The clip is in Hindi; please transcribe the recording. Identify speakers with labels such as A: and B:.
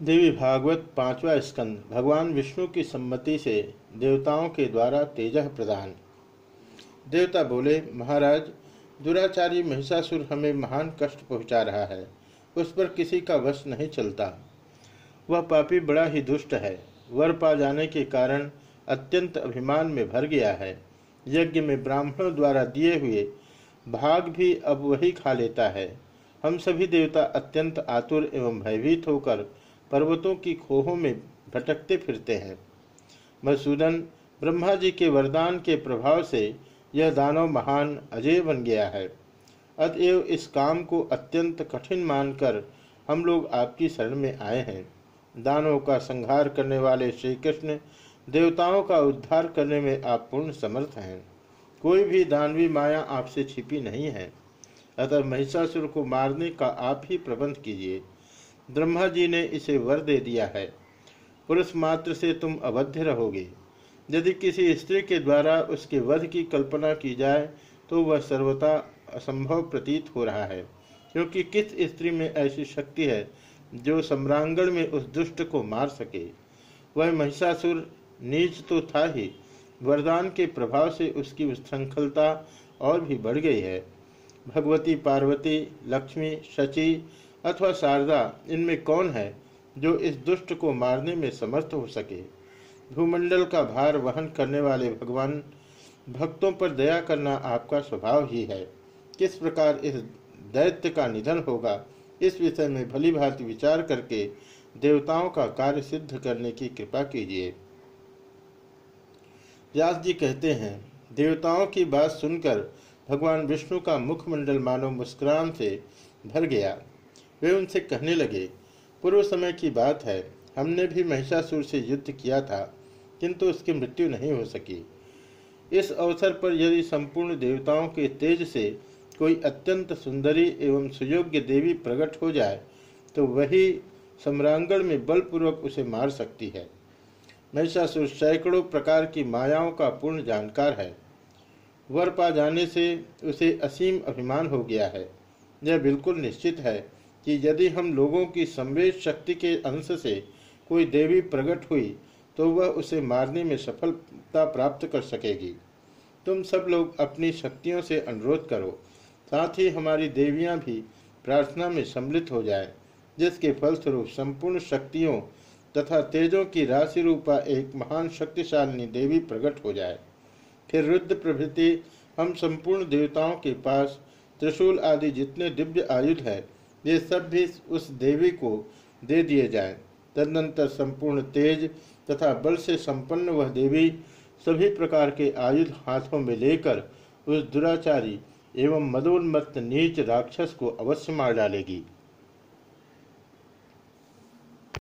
A: देवी भागवत पांचवा स्कंद, भगवान विष्णु की सम्मति से देवताओं के द्वारा तेज प्रदान। देवता बोले, महाराज, दुराचारी महिषासुर हमें महान कष्ट पहुँचा रहा है, उस पर किसी का वश नहीं चलता। वह पापी बड़ा ही दुष्ट है, वर पा जाने के कारण अत्यंत अभिमान में भर गया है। यज्ञ में ब्राह्मणों द्वारा दिए हुए भाग भी अब वही खा लेता है। हम सभी देवता अत्यंत आतुर एवं भयभीत होकर पर्वतों की खोहों में भटकते फिरते हैं। मधुसूदन ब्रह्मा जी के वरदान के प्रभाव से यह दानव महान अजय बन गया है। अतएव इस काम को अत्यंत कठिन मानकर हम लोग आपकी शरण में आए हैं। दानों का संहार करने वाले श्री कृष्ण देवताओं का उद्धार करने में आप पूर्ण समर्थ हैं। कोई भी दानवी माया आपसे छिपी नहीं है। अतः महिषासुर को मारने का आप ही प्रबंध कीजिए। ब्रह्मा जी ने इसे वर दे दिया है। पुरुष मात्र से तुम अवध्य रहोगे। यदि किसी स्त्री के द्वारा उसके वध की कल्पना की जाए तो वह सर्वथा असंभव प्रतीत हो रहा है, क्योंकि किस स्त्री में ऐसी शक्ति है जो सम्रांगण में उस दुष्ट को मार सके? वह महिषासुर नीच तो था ही, वरदान के प्रभाव से उसकी उच्छृंखलता और भी बढ़ गई है। भगवती, पार्वती, लक्ष्मी, शची अथवा शारदा, इनमें कौन है जो इस दुष्ट को मारने में समर्थ हो सके? भूमंडल का भार वहन करने वाले भगवान, भक्तों पर दया करना आपका स्वभाव ही है। किस प्रकार इस दैत्य का निधन होगा, इस विषय में भली भांति विचार करके देवताओं का कार्य सिद्ध करने की कृपा कीजिए। व्यास जी कहते हैं, देवताओं की बात सुनकर भगवान विष्णु का मुखमंडल मानो मुस्कुरान से भर गया। वे उनसे कहने लगे, पूर्व समय की बात है, हमने भी महिषासुर से युद्ध किया था, किंतु उसकी मृत्यु नहीं हो सकी। इस अवसर पर यदि संपूर्ण देवताओं के तेज से कोई अत्यंत सुंदरी एवं सुयोग्य देवी प्रकट हो जाए तो वही सम्रांगण में बलपूर्वक उसे मार सकती है। महिषासुर सैकड़ों प्रकार की मायाओं का पूर्ण जानकार है। वर पा जाने से उसे असीम अभिमान हो गया है। यह बिल्कुल निश्चित है कि यदि हम लोगों की संवेद शक्ति के अंश से कोई देवी प्रकट हुई तो वह उसे मारने में सफलता प्राप्त कर सकेगी। तुम सब लोग अपनी शक्तियों से अनुरोध करो, साथ ही हमारी देवियाँ भी प्रार्थना में सम्मिलित हो जाए, जिसके फलस्वरूप संपूर्ण शक्तियों तथा तेजों की राशि रूपा एक महान शक्तिशालिनी देवी प्रकट हो जाए। फिर रुद्र प्रभृति, हम संपूर्ण देवताओं के पास त्रिशूल आदि जितने दिव्य आयुध है ये सब भी उस देवी को दे दिए जाए। तदनंतर संपूर्ण तेज तथा बल से संपन्न वह देवी सभी प्रकार के आयुध हाथों में लेकर उस दुराचारी एवं मदोन्मत्त नीच राक्षस को अवश्य मार डालेगी।